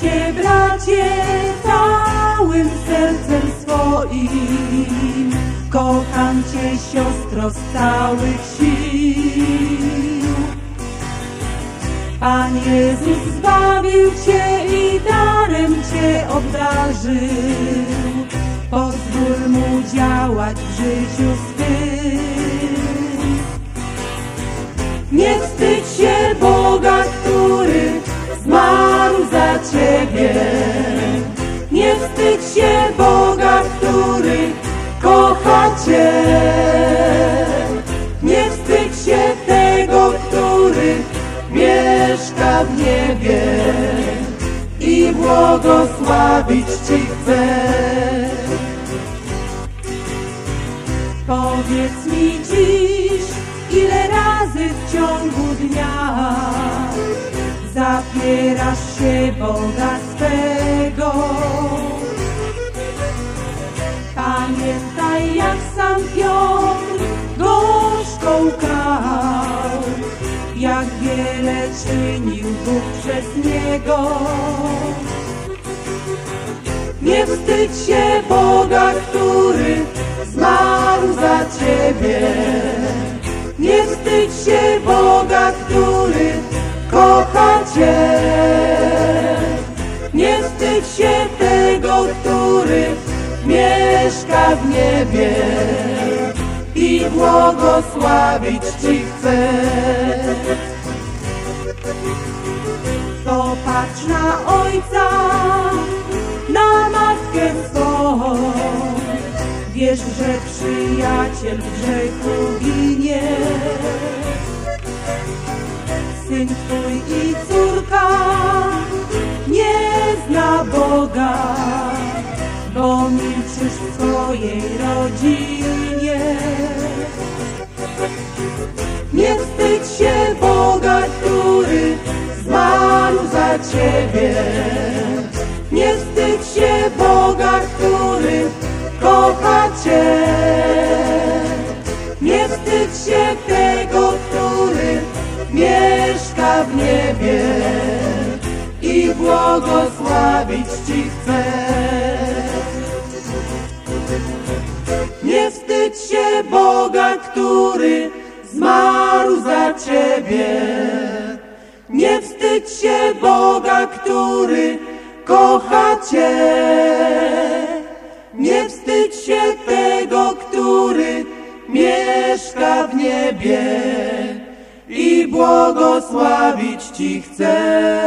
Cię całym sercem swoim. Kocham Cię, siostro, z całych sił. Pan Jezus zbawił Cię i darem Cię obdarzył. Pozwól Mu działać w życiu swym. Nie wstydź się Ciebie. Nie wstydź się Boga, który kocha Cię. Nie wstydź się tego, który mieszka w niebie i błogosławić Ci chce. Powiedz mi dziś, ile razy w zapierasz się Boga swego. Pamiętaj, jak sam Piotr gorzko łkał, jak wiele czynił Bóg przez niego. Nie wstydź się Boga, który zmarł za Ciebie. Nie wstydź się Boga, który kocha. Nie wstydź się tego, który mieszka w niebie i błogosławić Ci chce. Popatrz na Ojca, na Matkę swą. Wiesz, że przyjaciel w grzechu ginie. Syn Twój i córka nie zna Boga, bo milczysz w swojej rodzinie. Nie wstydź się Boga, który zmarł za Ciebie. Nie wstydź się Boga, który kocha Cię. Nie wstydź się w niebie i błogosławić Ci chce. Nie wstydź się Boga, który zmarł za Ciebie. Nie wstydź się Boga, który kocha Cię. Nie wstydź się tego, który mieszka w niebie błogosławić Ci chce.